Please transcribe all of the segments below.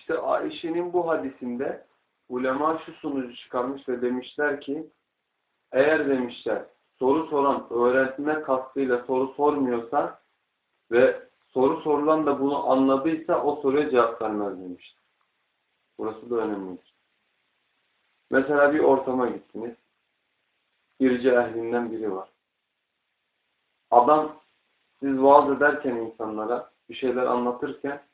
İşte Ayşe'nin bu hadisinde ulema şu sonucu çıkarmış ve demişler ki eğer demişler soru soran öğretme kastıyla soru sormuyorsa ve soru sorulan da bunu anladıysa o soruya cevap vermez demişler. Burası da önemlidir. Mesela bir ortama gittiniz. İrce ehlinden biri var. Adam siz vaaz ederken insanlara bir şeyler anlatırken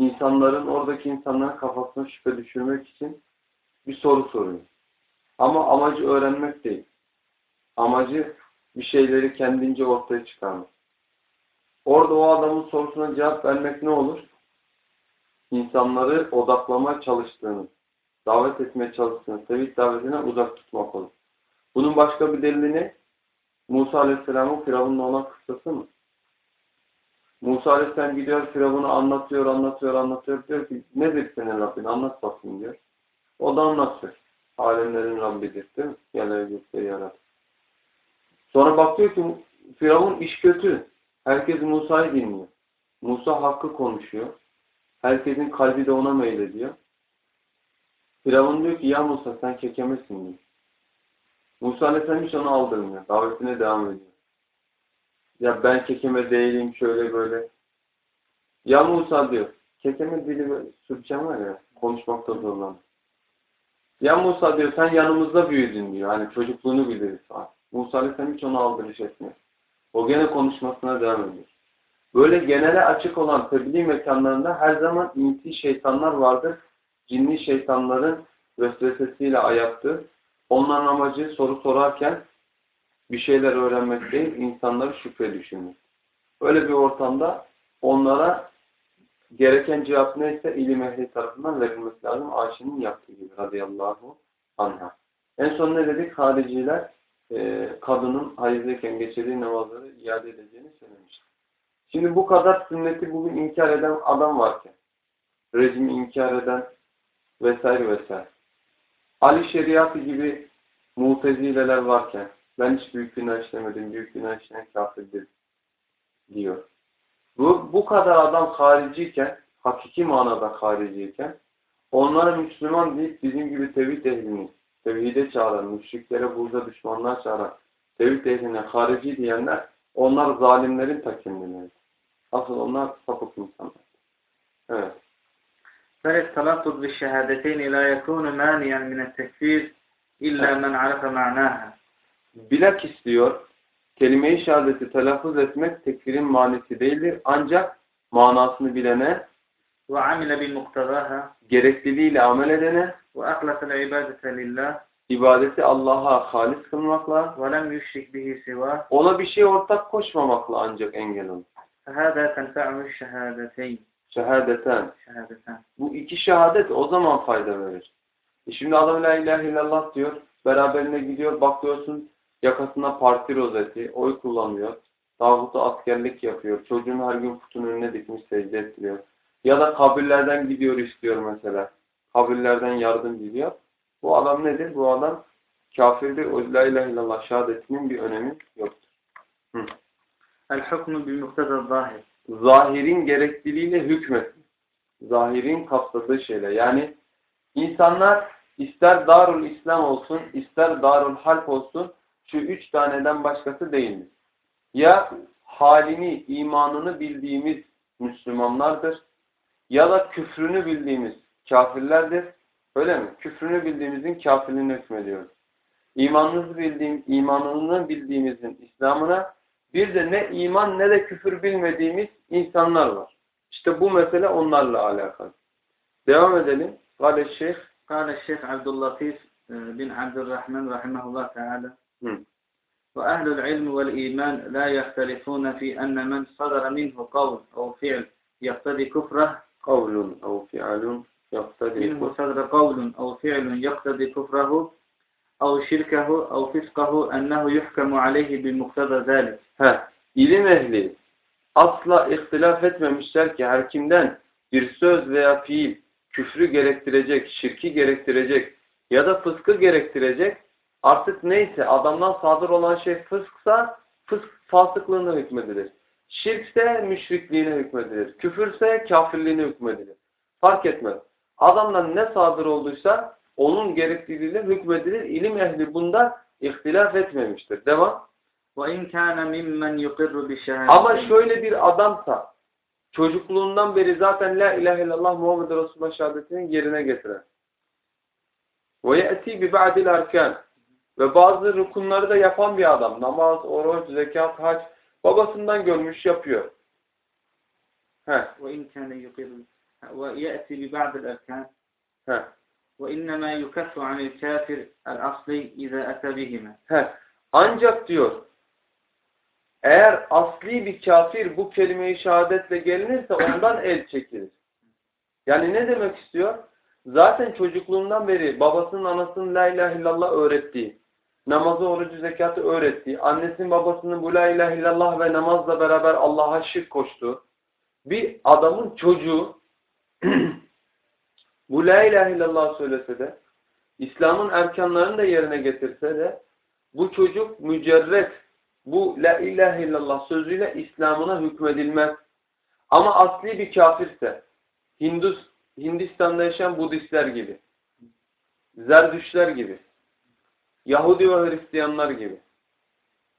insanların oradaki insanların kafasına şüphe düşürmek için bir soru soruyor. Ama amacı öğrenmek değil. Amacı bir şeyleri kendince ortaya çıkarmak. Orada o adamın sorusuna cevap vermek ne olur? İnsanları odaklamaya çalıştığını, davet etmeye çalıştığını, tevhid davetine uzak tutmak olur. Bunun başka bir delili ne? Musa Aleyhisselam'ın Firavun'la olan kıssası mı? Musa Aleyhisselam gidiyor Firavun'a anlatıyor, anlatıyor, anlatıyor. Diyor ki nedir senin Rabbin? Anlat bakayım diyor. O da anlatıyor. Alemlerin Rabbidir değil mi? Yerleri gökleri yarat. Sonra bakıyor ki Firavun iş kötü. Herkes Musa'yı dinliyor. Musa hakkı konuşuyor. Herkesin kalbi de ona meylediyor. Firavun diyor ki ya Musa sen kekemesin diyor. Musa Aleyhisselam hiç onu aldırmıyor. Davetine devam ediyor. Ya ben kekeme değilim şöyle böyle. Ya Musa diyor. Kekeme dili böyle Sürtçem var ya. Konuşmakta zorlanıyor. Ya Musa diyor sen yanımızda büyüdün diyor. Hani çocukluğunu biliriz falan. Musa Aleyhisselam hiç onu aldırış etmiyor. O gene konuşmasına devam ediyor. Böyle genele açık olan tebliğ mekanlarında her zaman insi şeytanlar vardır. Cinli şeytanların vesvesesiyle ayaktır. Onların amacı soru sorarken bir şeyler öğrenmek değil, insanları şüphe düşünmek. Öyle bir ortamda onlara gereken cevap neyse ilim ehli tarafından verilmesi lazım. Ayşe'nin yaptığı gibi radıyallahu anha. En son ne dedik? Hariciler e, kadının hayızdayken geçirdiği namazları iade edeceğini söylemişti. Şimdi bu kadar sünneti bugün inkar eden adam varken, rejimi inkar eden vesaire vesaire. Ali şeriatı gibi mutezileler varken, ben hiç büyük günah işlemedim, büyük günah işleyen kafirdir diyor. Bu, bu kadar adam hariciyken, hakiki manada hariciyken, onlara Müslüman deyip bizim gibi tevhid ehlini, tevhide çağıran, müşriklere burada düşmanlar çağıran, tevhid ehline harici diyenler, onlar zalimlerin ta kendileridir. Asıl onlar sapık insanlar. Evet. فالاختلاط بالشهادتين لا يكون مانعا من التكفير إلا من عرف معناها. Bilak istiyor. Kelime-i şehadeti telaffuz etmek tekfirin manisi değildir. Ancak manasını bilene ve amile bil muktazaha gerekliliğiyle amel edene ve ahlasel ibadete lillah ibadeti Allah'a halis kılmakla ve lem yüşrik bihi siva ona bir şey ortak koşmamakla ancak engel olur. Hâdâ tenfe'u şehâdeteyn şehadeten. Bu iki şehadet o zaman fayda verir. E şimdi adam la ilahe illallah diyor. Beraberine gidiyor. baklıyorsun. Yakasına parti rozeti, oy kullanıyor, Davut'a askerlik yapıyor. Çocuğunu her gün kutunun önüne dikmiş secde ettiriyor. Ya da kabirlerden gidiyor istiyor mesela. Kabirlerden yardım gidiyor. Bu adam nedir? Bu adam kafirdir. O la ilahe illallah şehadetinin bir önemi yoktur. El hukmu bil muhteza zahir. Zahirin gerekliliğiyle hükmet. Zahirin kapsadığı şeyle. Yani insanlar ister darul İslam olsun, ister darul halk olsun şu üç taneden başkası değildir. Ya halini, imanını bildiğimiz Müslümanlardır ya da küfrünü bildiğimiz kafirlerdir. Öyle mi? Küfrünü bildiğimizin kafirliğine hükmediyoruz. İmanınızı bildiğim, imanını bildiğimizin İslam'ına bir de ne iman ne de küfür bilmediğimiz insanlar var. İşte bu mesele onlarla alakalı. Devam edelim. Kale Şeyh. Kale Şeyh Abdüllatif e, bin Abdurrahman Rahimahullah Teala. رحمه الله تعالى Hı. وأهل العلم والإيمان لا يختلفون في أن من صدر منه قول أو فعل يقتضي كفره Kavlun ev fi'alun yaktadi منه صدر قول أو فعل يقتضي كفره أو شركه أو فسقه أنه يحكم عليه بمقتضى ذلك Heh, ilim ehli asla ihtilaf etmemişler ki her kimden bir söz veya fiil küfrü gerektirecek, şirki gerektirecek ya da fıskı gerektirecek artık neyse adamdan sadır olan şey fısksa fısk fasıklığına hükmedilir. Şirkse müşrikliğine hükmedilir. Küfürse kafirliğine hükmedilir. Fark etmez. adamdan ne sadır olduysa onun gerekliliğiyle hükmedilir. İlim ehli bunda ihtilaf etmemiştir. Devam. وَاِنْ كَانَ مِمَّنْ يُقِرُّ بِالشَّهَادَةِ Ama şöyle bir adamsa çocukluğundan beri zaten la ilahe illallah Muhammed Resulullah şehadetinin yerine getiren. Ve ye'ti bi ba'dil arkan. Ve bazı rukunları da yapan bir adam. Namaz, oruç, zekat, hac. Babasından görmüş yapıyor. Heh, وَاِنْ كَانَ يُقِرُّ وَيَأْتِي بِبَعْضِ الْأَرْكَانِ heh, وَاِنَّمَا يُكَفُّ عَنِ الْكَافِرِ الْأَصْلِ اِذَا أَتَى بِهِمَا heh. Ancak diyor eğer asli bir kafir bu kelime-i şehadetle gelinirse ondan el çekilir. Yani ne demek istiyor? Zaten çocukluğundan beri babasının anasının la ilahe illallah öğrettiği, namazı, orucu, zekatı öğrettiği, annesinin babasının bu la ilahe illallah ve namazla beraber Allah'a şirk koştuğu bir adamın çocuğu bu la ilahe illallah söylese de İslam'ın erkanlarını da yerine getirse de bu çocuk mücerret bu la ilahe illallah sözüyle İslam'ına hükmedilmez. Ama asli bir kafirse Hindus, Hindistan'da yaşayan Budistler gibi Zerdüşler gibi Yahudi ve Hristiyanlar gibi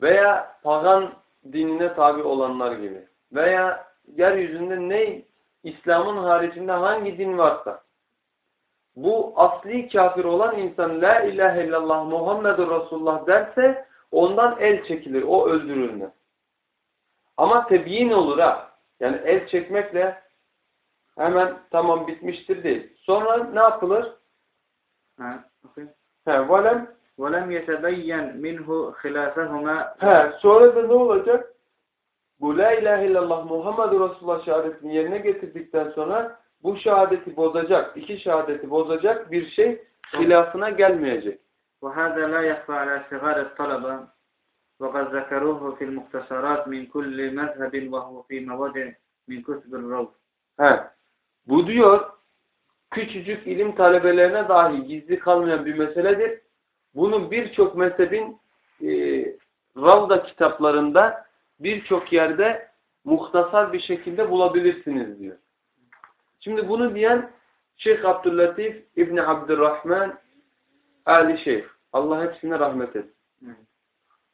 veya pagan dinine tabi olanlar gibi veya yeryüzünde ne İslam'ın haricinde hangi din varsa bu asli kafir olan insan la ilahe illallah Muhammedur Resulullah derse ondan el çekilir. O öldürülmez. Ama tebyin olur ha. Yani el çekmekle hemen tamam bitmiştir değil. Sonra ne yapılır? Ha, okey. He, valem. وَلَمْ يَتَبَيَّنْ مِنْهُ خِلَافَهُمَا He, sonra da ne olacak? Bu la ilahe illallah Muhammedur Resulullah şehadetini yerine getirdikten sonra bu şehadeti bozacak, iki şehadeti bozacak bir şey hilafına gelmeyecek. وهذا لا يخفى على صغار الطلبة وقد ذكروه في المختصرات من كل مذهب وهو في موضع من كتب الروض He. Bu diyor küçücük ilim talebelerine dahi gizli kalmayan bir meseledir. Bunu birçok mezhebin e, Ravda kitaplarında birçok yerde muhtasar bir şekilde bulabilirsiniz diyor. Şimdi bunu diyen Şeyh Abdüllatif İbni Abdurrahman Ali Şeyh. Allah hepsine rahmet etsin.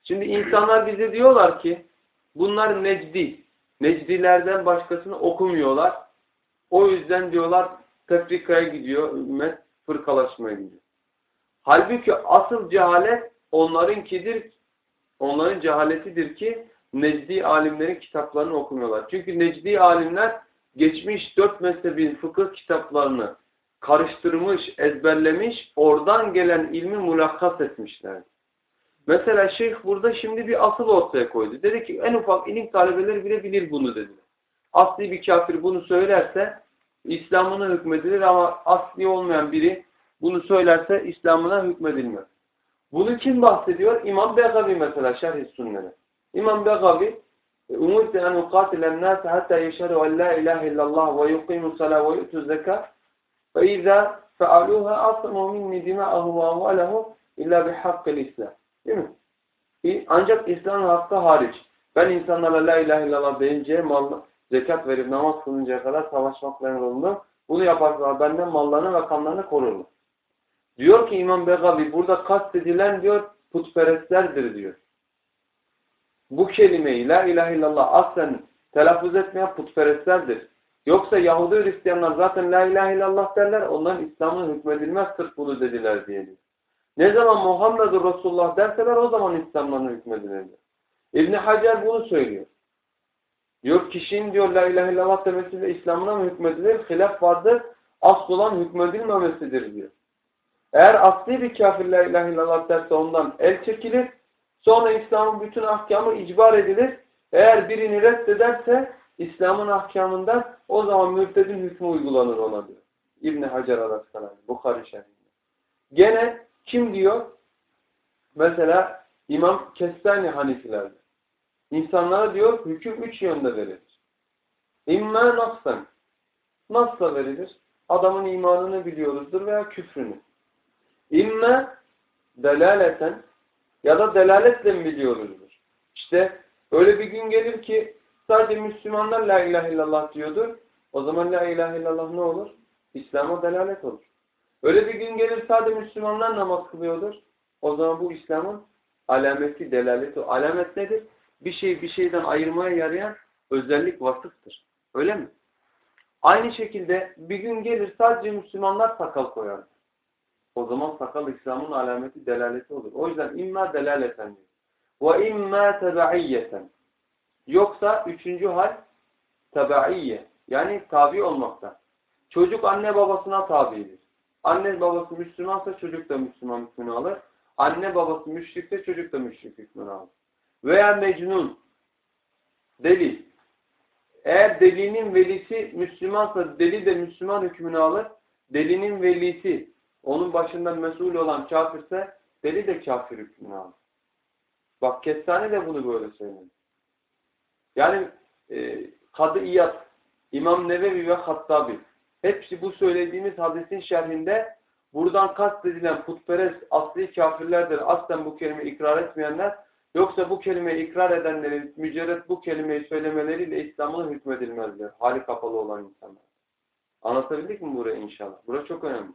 Şimdi insanlar bize diyorlar ki bunlar Necdi. Necdilerden başkasını okumuyorlar. O yüzden diyorlar tefrikaya gidiyor, ümmet fırkalaşmaya gidiyor. Halbuki asıl cehalet onlarınkidir, onların cehaletidir ki Necdi alimlerin kitaplarını okumuyorlar. Çünkü Necdi alimler geçmiş dört mezhebin fıkıh kitaplarını karıştırmış, ezberlemiş, oradan gelen ilmi mulakkas etmişler. Mesela şeyh burada şimdi bir asıl ortaya koydu. Dedi ki en ufak ilim talebeleri bile bilir bunu dedi. Asli bir kafir bunu söylerse İslam'ına hükmedilir ama asli olmayan biri bunu söylerse İslam'ına hükmedilmez. Bunu kim bahsediyor? İmam Begavi mesela şerh-i sünnene. İmam Begavi اُمُرْتَ اَنْ اُقَاتِلَ النَّاسَ حَتَّى يَشَرُوا اَنْ لَا اِلَٰهِ اِلَّا اللّٰهِ وَيُقِيمُ الصَّلَاةَ وَيُؤْتُ الزَّكَاةَ فَاِذَا فَعَلُوهَا أَصْمُوا مِنِّي دِمَاءَهُ وَأَمْوَالَهُ اِلَّا بِحَقِّ الْاِسْلَامِ Değil mi? İ- Ancak İslam hakkı hariç. Ben insanlara la ilahe illallah deyince mal, zekat verip namaz kılıncaya kadar savaşmakla emrolundum. Bunu yaparsalar benden mallarını ve kanlarını korurlar. Diyor ki İmam Begavi burada kastedilen diyor putperestlerdir diyor. Bu kelimeyi la ilahe illallah aslen telaffuz etmeyen putperestlerdir. Yoksa Yahudi Hristiyanlar zaten la ilahe illallah derler. Onların İslam'ın hükmedilmez sırf bunu dediler diye. diyor. Ne zaman Muhammedur Resulullah derseler o zaman İslam'dan hükmedilir. İbn Hacer bunu söylüyor. Diyor kişinin diyor la ilahe illallah demesiyle İslam'ına mı hükmedilir? Hilaf vardır. Asıl olan hükmedilmemesidir diyor. Eğer asli bir kafir la ilahe illallah derse ondan el çekilir. Sonra İslam'ın bütün ahkamı icbar edilir. Eğer birini reddederse İslam'ın ahkamından o zaman mürtedin hükmü uygulanır ona diyor. İbn Hacer Alaskalani, Bukhari şerhinde. Gene kim diyor? Mesela İmam Kestani Hanifilerde. İnsanlara diyor hüküm üç yönde verilir. İmma nassan. Nasla verilir. Adamın imanını biliyoruzdur veya küfrünü. İmme delaleten ya da delaletle mi biliyoruzdur? İşte öyle bir gün gelir ki sadece Müslümanlar la ilahe illallah diyordur. O zaman la ilahe illallah ne olur? İslam'a delalet olur. Öyle bir gün gelir sadece Müslümanlar namaz kılıyordur. O zaman bu İslam'ın alameti, delaleti. Alamet nedir? Bir şeyi bir şeyden ayırmaya yarayan özellik vasıftır. Öyle mi? Aynı şekilde bir gün gelir sadece Müslümanlar sakal koyar. O zaman sakal İslam'ın alameti, delaleti olur. O yüzden imma delaleten diyor. Ve imma tebaiyeten. Yoksa üçüncü hal tebaiyye. Yani tabi olmakta. Çocuk anne babasına tabidir. Anne babası Müslümansa çocuk da Müslüman hükmünü alır. Anne babası müşrikse çocuk da müşrik hükmünü alır. Veya mecnun, deli. Eğer delinin velisi Müslümansa deli de Müslüman hükmünü alır. Delinin velisi onun başından mesul olan kafirse deli de kafir hükmünü alır. Bak Kestane de bunu böyle söylüyor. Yani e, Kadı İyad, İmam Nevevi ve Hattabi hepsi bu söylediğimiz hadisin şerhinde buradan kastedilen putperest asli kafirlerdir. Aslen bu kelimeyi ikrar etmeyenler yoksa bu kelimeyi ikrar edenlerin mücerret bu kelimeyi söylemeleriyle İslam'ın hükmedilmezler. Hali kapalı olan insanlar. Anlatabildik mi burayı inşallah? Burası çok önemli.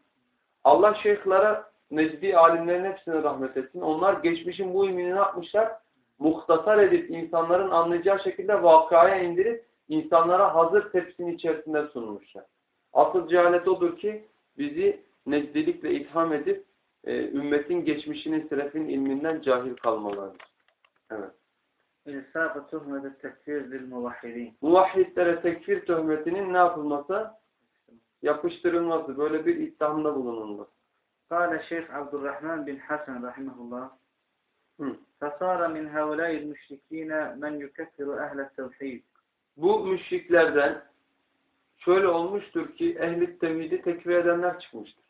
Allah şeyhlara, nezbi alimlerin hepsine rahmet etsin. Onlar geçmişin bu ilmini ne yapmışlar? Muhtasar edip insanların anlayacağı şekilde vakaya indirip insanlara hazır tepsinin içerisinde sunmuşlar. Asıl cehalet odur ki bizi nezdilikle itham edip e, ümmetin geçmişinin, selefin ilminden cahil kalmalarıdır. Evet. İnsafı. Muvahhidlere tekfir töhmetinin ne yapılması? Yapıştırılması, böyle bir iddiamda bulunulması. قال الشيخ عبد الرحمن بن حسن رحمه الله Hı. فصار من هؤلاء المشركين من يكفر أهل التوحيد Bu müşriklerden şöyle olmuştur ki ehli tevhidi tekfir edenler çıkmıştır.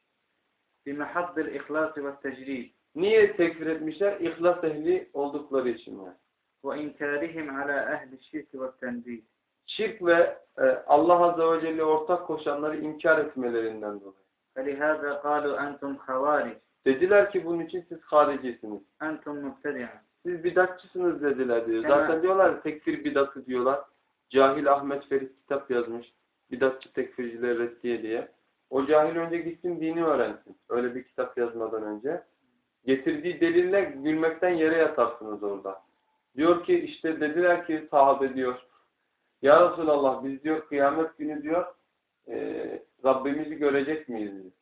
بمحض الإخلاص والتجريد Niye tekfir etmişler? İhlas ehli oldukları için yani. وإنكارهم على أهل الشرك والتنزيه Şirk ve e, Allah Azze ve Celle ortak koşanları inkar etmelerinden dolayı. فلهذا قالوا أنتم خوارج Dediler ki bunun için siz haricisiniz. أنتم مبتدعة Siz bidatçısınız dediler diyor. Hemen- Zaten diyorlar ya, tekfir bidatı diyorlar. Cahil Ahmet Ferit kitap yazmış. Bidatçı tekfirciler reddiye diye. O cahil önce gitsin dini öğrensin. Öyle bir kitap yazmadan önce. Getirdiği delille gülmekten yere yatarsınız orada. Diyor ki işte dediler ki sahabe diyor. ya Resulallah biz diyor kıyamet günü diyor e, Rabbimizi görecek miyiz diyor.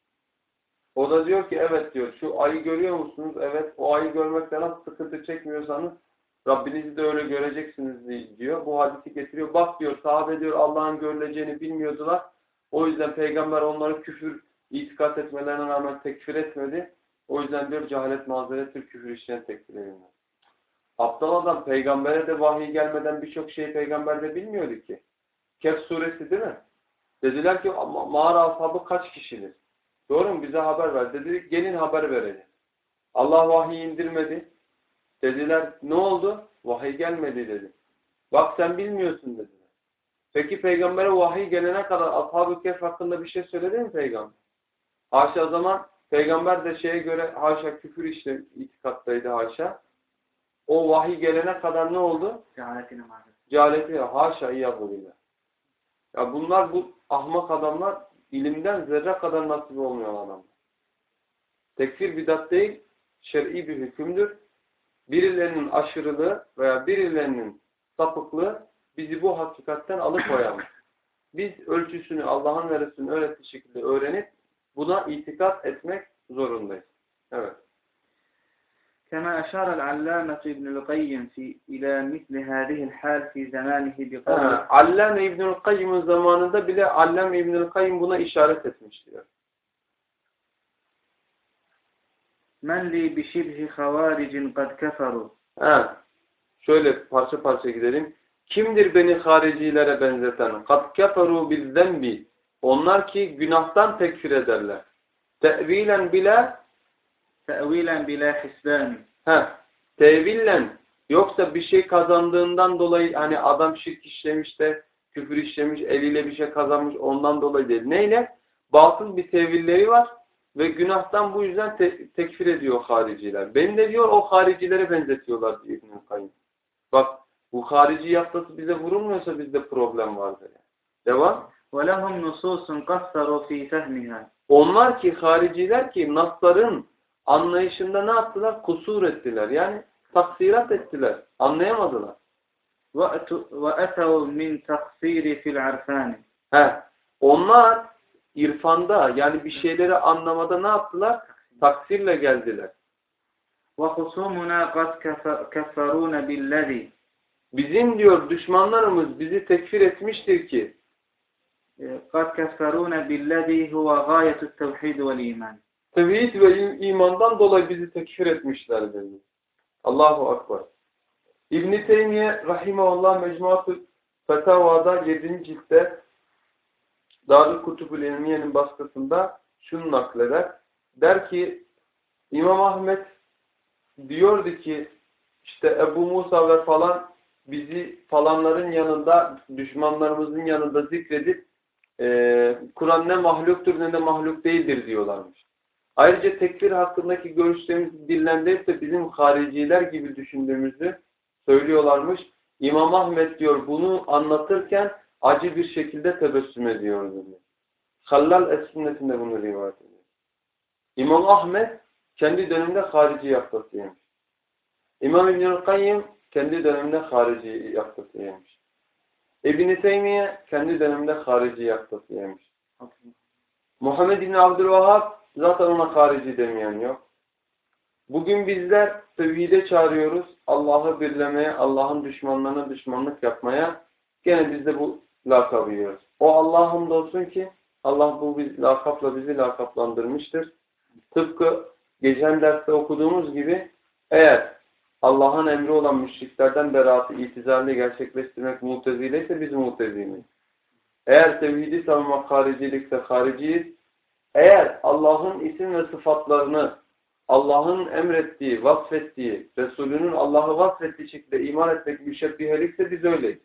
O da diyor ki evet diyor şu ayı görüyor musunuz? Evet o ayı görmekten nasıl sıkıntı çekmiyorsanız Rabbinizi de öyle göreceksiniz diyor. Bu hadisi getiriyor. Bak diyor sahabe diyor Allah'ın görüleceğini bilmiyordular. O yüzden peygamber onları küfür itikat etmelerine rağmen tekfir etmedi. O yüzden diyor cehalet mazerettir küfür işleyen tekfir edilmez. Aptal adam peygambere de vahiy gelmeden birçok şeyi peygamber de bilmiyordu ki. Kehf suresi değil mi? Dediler ki "Ma- mağara ashabı kaç kişidir? Doğru mu? Bize haber ver. Dedik gelin haber verelim. Allah vahiy indirmedi. Dediler ne oldu? Vahiy gelmedi dedi. Bak sen bilmiyorsun dediler. Peki peygambere vahiy gelene kadar ashab-ı kehf hakkında bir şey söyledi mi peygamber? Haşa zaman peygamber de şeye göre haşa küfür işte itikattaydı haşa. O vahiy gelene kadar ne oldu? Cehaletine maruz. Cehaletine haşa iyyâbulillah. Ya bunlar bu ahmak adamlar ilimden zerre kadar nasip olmuyor adamlar. Tekfir bidat değil, şer'i bir hükümdür. Birilerinin aşırılığı veya birilerinin sapıklığı bizi bu hakikatten alıkoyamaz. Biz ölçüsünü Allah'ın ve Resulünün öğrettiği şekilde öğrenip buna itikat etmek zorundayız. Evet. كما أشار العلامة ابن القيم في إلى مثل هذه الحال في زمانه بقوله Ha, Allame İbnül Kayyım'ın zamanında bile Allame İbnül Kayyım buna işaret etmiş diyor. من لي بشبه خوارج قد كفروا Ha, şöyle parça parça gidelim. Kimdir beni haricilere benzeten? Kat keferu bil zembi. Onlar ki günahtan tekfir ederler. Tevilen bile تأويلا بلا حسبان ha, tevillen yoksa bir şey kazandığından dolayı hani adam şirk işlemiş de küfür işlemiş, eliyle bir şey kazanmış ondan dolayı değil. Neyle? Batıl bir tevilleri var ve günahtan bu yüzden te- tekfir ediyor hariciler. Beni de diyor o haricilere benzetiyorlar diyor İbn-i Kayyum. Bak bu harici yaftası bize vurulmuyorsa bizde problem vardır. Yani. Devam. ولهم نصوص قصروا في فهمها Onlar ki hariciler ki nasların anlayışında ne yaptılar? Kusur ettiler. Yani taksirat ettiler. Anlayamadılar. وأتوا وأتوا من تقصير في العرفان He. Onlar irfanda yani bir şeyleri anlamada ne yaptılar? Taksirle geldiler. وخصومنا قد كف- كفرونا بالذي Bizim diyor düşmanlarımız bizi tekfir etmiştir ki قد كفرونا بالذي هو غاية التوحيد والإيمان tevhid ve im- imandan dolayı bizi tekfir etmişler dedi. Allahu Akbar. İbn-i Teymiye Rahimahullah Mecmuatü Fetavada 7. ciltte Darül Kutubül İlmiye'nin baskısında şunu nakleder. Der ki İmam Ahmet diyordu ki işte Ebu Musa ve falan bizi falanların yanında düşmanlarımızın yanında zikredip e, Kur'an ne mahluktur ne de mahluk değildir diyorlarmış. Ayrıca tekfir hakkındaki görüşlerimizi dillendirirse bizim hariciler gibi düşündüğümüzü söylüyorlarmış. İmam Ahmet diyor bunu anlatırken acı bir şekilde tebessüm ediyor diyor. Hallal Es-Sünnet'inde bunu rivayet ediyor. İmam Ahmet kendi döneminde harici yaptasıymış. İmam İbnül Kayyım kendi döneminde harici yaptasıymış. İbn-i Teymiye kendi döneminde harici yaptasıymış. Muhammed İbni Abdülvahhab zaten ona harici demeyen yok. Bugün bizler tevhide çağırıyoruz. Allah'ı birlemeye, Allah'ın düşmanlarına düşmanlık yapmaya. Gene biz de bu lakabı yiyoruz. O Allah'a hamdolsun ki Allah bu biz, lakapla bizi lakaplandırmıştır. Tıpkı geçen derste okuduğumuz gibi eğer Allah'ın emri olan müşriklerden beraatı itizarlı gerçekleştirmek mutezile ise biz mutezileyiz. Eğer tevhidi savunmak haricilikse hariciyiz. Eğer Allah'ın isim ve sıfatlarını Allah'ın emrettiği, vasfettiği, Resulünün Allah'ı vasfettiği şekilde iman etmek müşebbihelikse biz öyleyiz.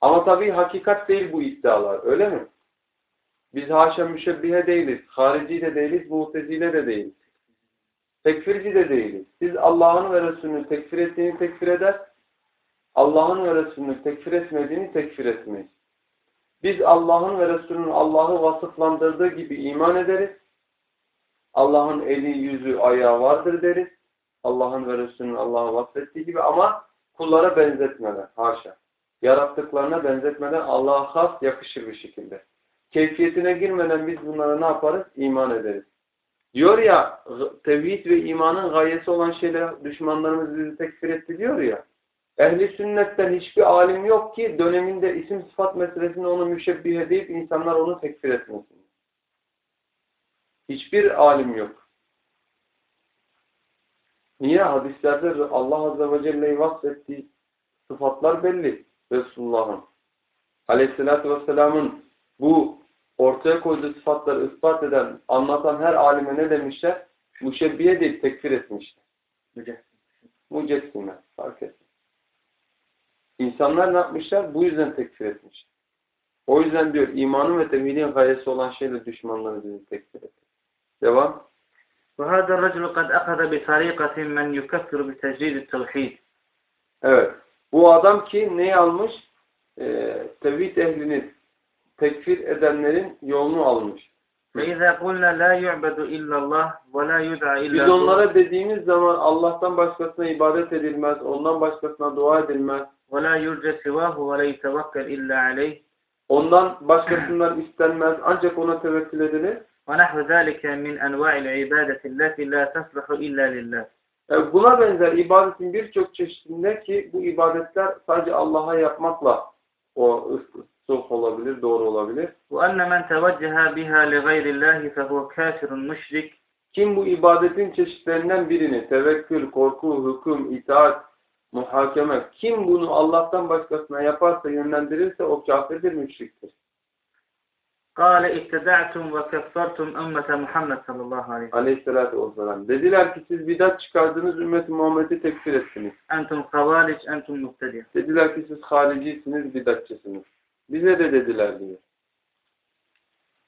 Ama tabii hakikat değil bu iddialar, öyle mi? Biz haşa müşebbihe değiliz, harici de değiliz, mutezile de değiliz. Tekfirci de değiliz. Biz Allah'ın ve Resulünün tekfir ettiğini tekfir eder, Allah'ın ve Resulünün tekfir etmediğini tekfir etmeyiz. Biz Allah'ın ve Resulünün Allah'ı vasıflandırdığı gibi iman ederiz. Allah'ın eli, yüzü, ayağı vardır deriz. Allah'ın ve Resulünün Allah'ı vasfettiği gibi ama kullara benzetmeden, haşa. Yarattıklarına benzetmeden Allah'a has, yakışır bir şekilde. Keyfiyetine girmeden biz bunlara ne yaparız? İman ederiz. Diyor ya, tevhid ve imanın gayesi olan şeyler düşmanlarımız bizi tekfir etti diyor ya. Ehli sünnetten hiçbir alim yok ki döneminde isim sıfat meselesinde onu müşebbih edip insanlar onu tekfir etmesin. Hiçbir alim yok. Niye? Hadislerde Allah Azze ve Celle'yi vasfettiği sıfatlar belli. Resulullah'ın. Aleyhisselatü Vesselam'ın bu ortaya koyduğu sıfatları ispat eden, anlatan her alime ne demişler? Müşebbiye değil, tekfir etmişler. Mücessime. Fark etmez. İnsanlar ne yapmışlar? Bu yüzden tekfir etmiş. O yüzden diyor imanın ve tevhidin gayesi olan şeyle düşmanları bizi tekfir etti. Devam. وهذا الرجل قد أخذ بطريقة من يكفر بتجديد التوحيد Evet. Bu adam ki neyi almış? Ee, tevhid ehlinin tekfir edenlerin yolunu almış. فإذا قلنا لا يعبد إلا الله ولا يدعى Biz إلا هو onlara dediğimiz zaman Allah'tan başkasına ibadet edilmez, ondan başkasına dua edilmez, ولا يرجى سواه ولا يتوكل إلا عليه ondan başkasından istenmez, ancak ona tevekkül edilir. ونحو ذلك من أنواع العبادة التي لا تصلح إلا لله Yani E, buna benzer ibadetin birçok çeşidinde ki bu ibadetler sadece Allah'a yapmakla o ıslah olabilir, doğru olabilir. وأن من توجه بها لغير الله فهو كافر مشرك Kim bu ibadetin çeşitlerinden birini, tevekkül, korku, hüküm, itaat, muhakeme, kim bunu Allah'tan başkasına yaparsa, yönlendirirse o kafirdir, müşriktir. قال ابتدعتم وكفرتم أمة محمد صلى الله عليه وسلم Aleyhisselatü vesselam. Dediler ki siz bidat çıkardınız, ümmet-i Muhammed'i tekfir ettiniz. أنتم خوارج أنتم مبتدع Dediler ki siz haricisiniz, bidatçısınız. Bize de dediler diyor.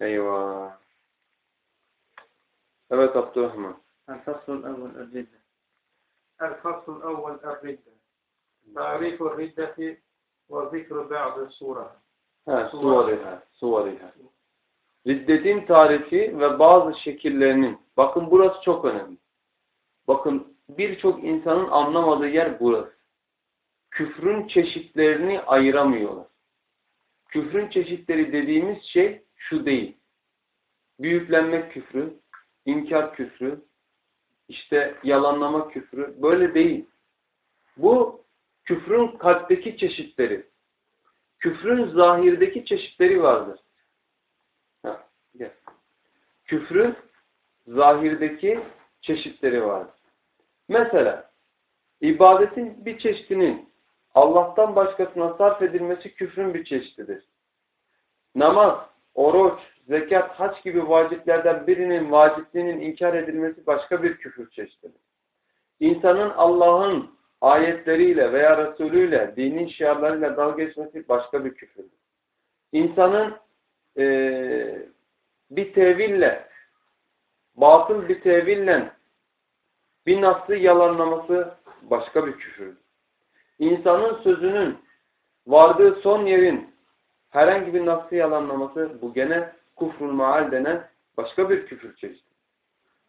Eyvah. Evet Abdurrahman. El-Faslul evvel el-Ridde. El-Faslul evvel el-Ridde. Ta'rifu el-Riddeti ve zikru ba'dı sura. Ha, suvariha. Suvariha. Riddetin tarifi ve bazı şekillerinin. Bakın burası çok önemli. Bakın birçok insanın anlamadığı yer burası. Küfrün çeşitlerini ayıramıyorlar. Küfrün çeşitleri dediğimiz şey şu değil. Büyüklenmek küfrü, inkar küfrü, işte yalanlama küfrü, böyle değil. Bu küfrün kalpteki çeşitleri. Küfrün zahirdeki çeşitleri vardır. Ha, gel. Küfrün zahirdeki çeşitleri vardır. Mesela ibadetin bir çeşidinin Allah'tan başkasına sarf edilmesi küfrün bir çeşididir. Namaz, oruç, zekat, haç gibi vaciplerden birinin vacipliğinin inkar edilmesi başka bir küfür çeşididir. İnsanın Allah'ın ayetleriyle veya Resulüyle, dinin şiarlarıyla dalga geçmesi başka bir küfürdür. İnsanın e, bir teville, batıl bir teville bir naslı yalanlaması başka bir küfürdür. İnsanın sözünün vardığı son yerin herhangi bir naslı yalanlaması bu gene kufrul maal denen başka bir küfür çeşidi.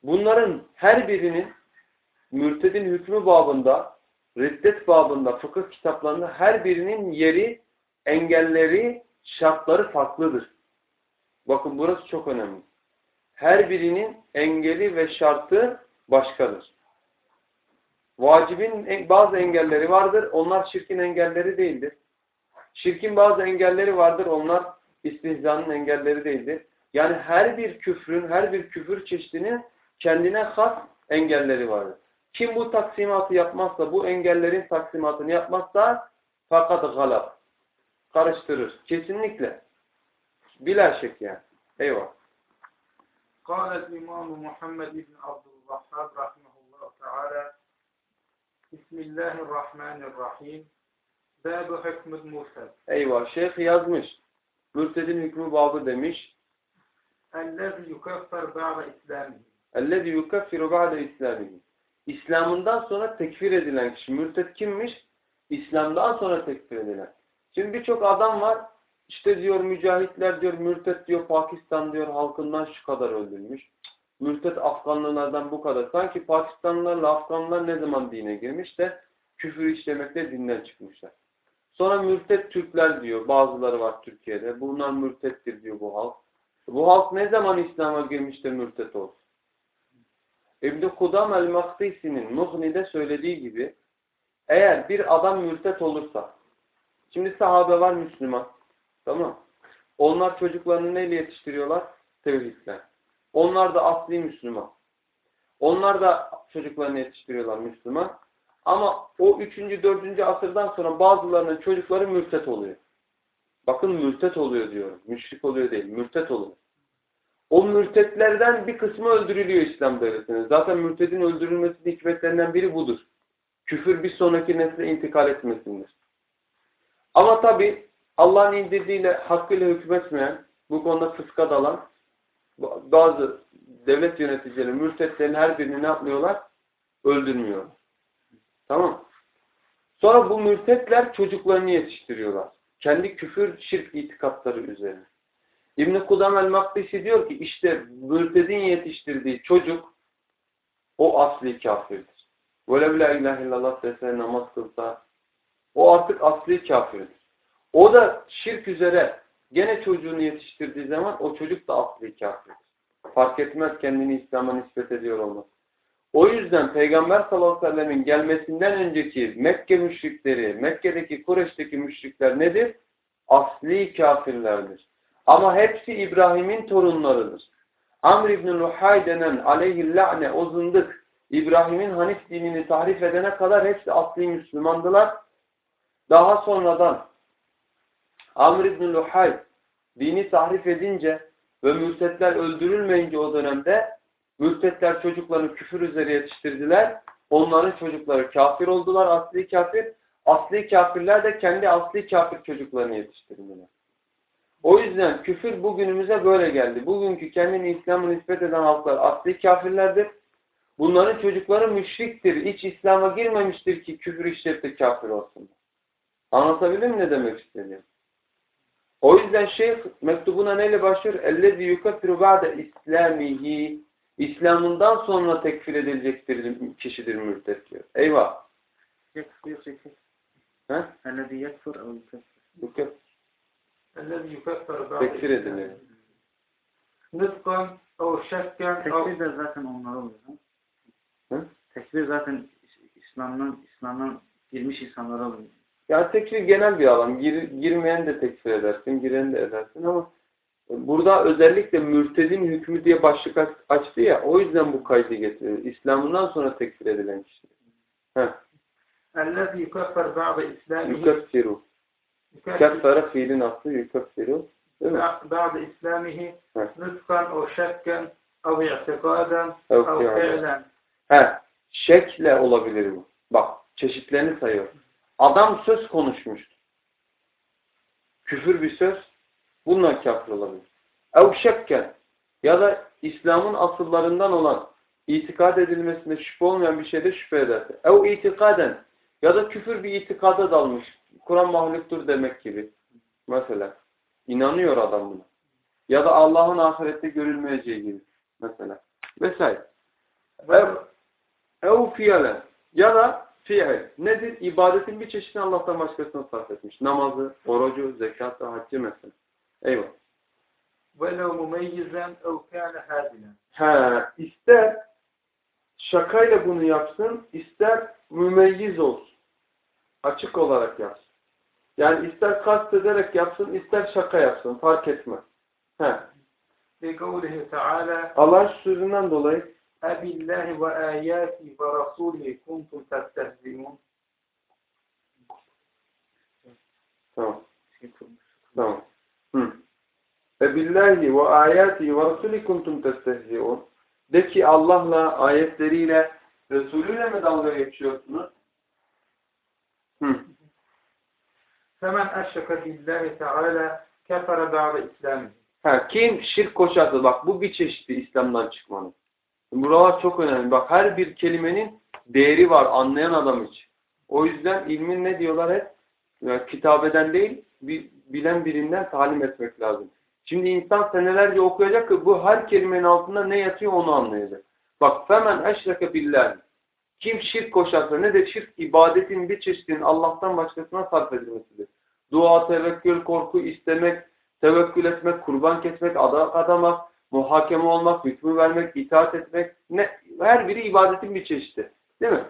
Bunların her birinin mürtedin hükmü babında, riddet babında, fıkıh kitaplarında her birinin yeri, engelleri, şartları farklıdır. Bakın burası çok önemli. Her birinin engeli ve şartı başkadır. Vacibin bazı engelleri vardır. Onlar şirkin engelleri değildir. Şirkin bazı engelleri vardır. Onlar istihzanın engelleri değildir. Yani her bir küfrün, her bir küfür çeşidinin kendine has engelleri vardır. Kim bu taksimatı yapmazsa, bu engellerin taksimatını yapmazsa fakat galab. Karıştırır. Kesinlikle. Bila şek yani. Eyvah. قال الإمام محمد بن عبد الوهاب رحمه الله تعالى Bismillahirrahmanirrahim. Babu hükmü mürted. Eyvah şeyh yazmış. Mürtedin hükmü babı demiş. Ellezi yukeffir ba'da islamihi. Ellezi yukeffiru ba'da islamihi. İslam'ından sonra tekfir edilen kişi. Mürted kimmiş? İslam'dan sonra tekfir edilen. Şimdi birçok adam var. İşte diyor mücahitler diyor, mürted diyor, Pakistan diyor, halkından şu kadar öldürmüş. Mürted Afganlılardan bu kadar. Sanki Pakistanlılarla Afganlılar ne zaman dine girmiş de küfür işlemekle dinden çıkmışlar. Sonra mürted Türkler diyor. Bazıları var Türkiye'de. Bunlar mürtettir diyor bu halk. Bu halk ne zaman İslam'a girmiş de mürtet olsun? İbn-i Kudam el-Maktisi'nin Mughni'de söylediği gibi eğer bir adam mürtet olursa şimdi sahabe var Müslüman tamam onlar çocuklarını neyle yetiştiriyorlar? Tevhidle. Onlar da asli Müslüman. Onlar da çocuklarını yetiştiriyorlar Müslüman. Ama o 3. 4. asırdan sonra bazılarının çocukları mürtet oluyor. Bakın mürtet oluyor diyorum. Müşrik oluyor değil. Mürtet oluyor. O mürtetlerden bir kısmı öldürülüyor İslam devletinde. Zaten mürtedin öldürülmesinin hikmetlerinden biri budur. Küfür bir sonraki nesle intikal etmesindir. Ama tabi Allah'ın indirdiğiyle hakkıyla hükmetmeyen, bu konuda fıska dalan bazı devlet yöneticileri, mürtetlerin her birini ne yapmıyorlar? Öldürmüyor. Tamam Sonra bu mürtetler çocuklarını yetiştiriyorlar. Kendi küfür, şirk itikatları üzerine. İbn-i Kudam el-Makdisi diyor ki işte mürtedin yetiştirdiği çocuk o asli kafirdir. Böyle bile ilahe illallah dese namaz kılsa o artık asli kafirdir. O da şirk üzere gene çocuğunu yetiştirdiği zaman o çocuk da asli kafirdir. Fark etmez kendini İslam'a nispet ediyor olması. O yüzden Peygamber sallallahu aleyhi ve sellemin gelmesinden önceki Mekke müşrikleri, Mekke'deki Kureş'teki müşrikler nedir? Asli kafirlerdir. Ama hepsi İbrahim'in torunlarıdır. Amr ibn Luhay denen aleyhillâne o zındık İbrahim'in Hanif dinini tahrif edene kadar hepsi asli Müslümandılar. Daha sonradan Amr ibn Luhay dini tahrif edince ve mürtetler öldürülmeyince o dönemde mürtetler çocuklarını küfür üzere yetiştirdiler. Onların çocukları kafir oldular, asli kafir. Asli kafirler de kendi asli kafir çocuklarını yetiştirdiler. O yüzden küfür bugünümüze böyle geldi. Bugünkü kendini İslam'a nispet eden halklar asli kafirlerdir. Bunların çocukları müşriktir. Hiç İslam'a girmemiştir ki küfür de kafir olsun. Anlatabildim mi ne demek istediğim? O yüzden şeyh mektubuna neyle başlıyor? اَلَّذِي يُكَفِّرُ بَعْدَ İslamihi İslam'ından sonra tekfir edilecektir kişidir mürtet diyor. Eyvah. يكفر يكفر He? الذي يكفر أو يكفر Yukef- الذي يكفر بعد Tekfir edilir. نطقا أو شكا أو Tekfir de zaten onlar oluyor. ha? Hı? Tekfir zaten İslam'dan İslam'dan girmiş insanlara oluyor. Yani tekfir genel bir alan. Gir, girmeyen de tekfir edersin, gireni de edersin ama burada özellikle mürtedin hükmü diye başlık aç- açtı ya o yüzden bu kaydı getiriyor. İslam'ından sonra tekfir edilen kişi. Heh. الذي يكفر بعد إسلامه Yukeffiru. يكفر Keffere fiilin aslı yukeffiru. Değil mi? بعد إسلامه Evet. نطقا أو شكا أو اعتقادا أو أو فعلا. فعلا He. Şekle olabilir bu. Bak çeşitlerini sayıyor. Adam söz konuşmuştur. Küfür bir söz. Bununla kafir olabilir. Ev şekken ya da İslam'ın asıllarından olan itikad edilmesinde şüphe olmayan bir şeyde şüphe ederse. Ev itikaden ya da küfür bir itikada dalmış. Kur'an mahluktur demek gibi. Mesela. inanıyor adam buna. Ya da Allah'ın ahirette görülmeyeceği gibi. Mesela. Vesaire. Ev, ev fiyalen ya da fiil. Nedir? İbadetin bir çeşidini Allah'tan başkasına sarf etmiş. Namazı, orucu, zekatı, haccı mesela. Eyvallah. ولو مميزا أو كان هادنا He, ister şakayla bunu yapsın, ister mümeyyiz olsun. Açık olarak yapsın. Yani ister kast ederek yapsın, ister şaka yapsın. Fark etmez. He. لقوله تعالى Allah sözünden dolayı أبالله وآياته ورسوله كنتم تستهزئون tamam. Şey kurmuş. Tamam. Hı. Ve billahi ve ayati ve rasuli kuntum testehzi'un. De ki Allah'la, ayetleriyle, Resulüyle mi dalga geçiyorsunuz? Hı. فمن أشرك بالله تعالى كفر بعد إسلامه Ha, kim şirk koşarsa bak bu bir çeşitli İslam'dan çıkmanın. Buralar çok önemli. Bak her bir kelimenin değeri var anlayan adam için. O yüzden ilmin ne diyorlar hep? Yani kitabeden değil, bilen birinden talim etmek lazım. Şimdi insan senelerce okuyacak ki bu her kelimenin altında ne yatıyor onu anlayacak. Bak femen eşreke billahi. Kim şirk koşarsa ne de şirk ibadetin bir çeşidinin Allah'tan başkasına sarf edilmesidir. Dua, tevekkül, korku istemek, tevekkül etmek, kurban kesmek, adak adamak, muhakeme olmak, hükmü vermek, itaat etmek ne, her biri ibadetin bir çeşidi. Değil mi?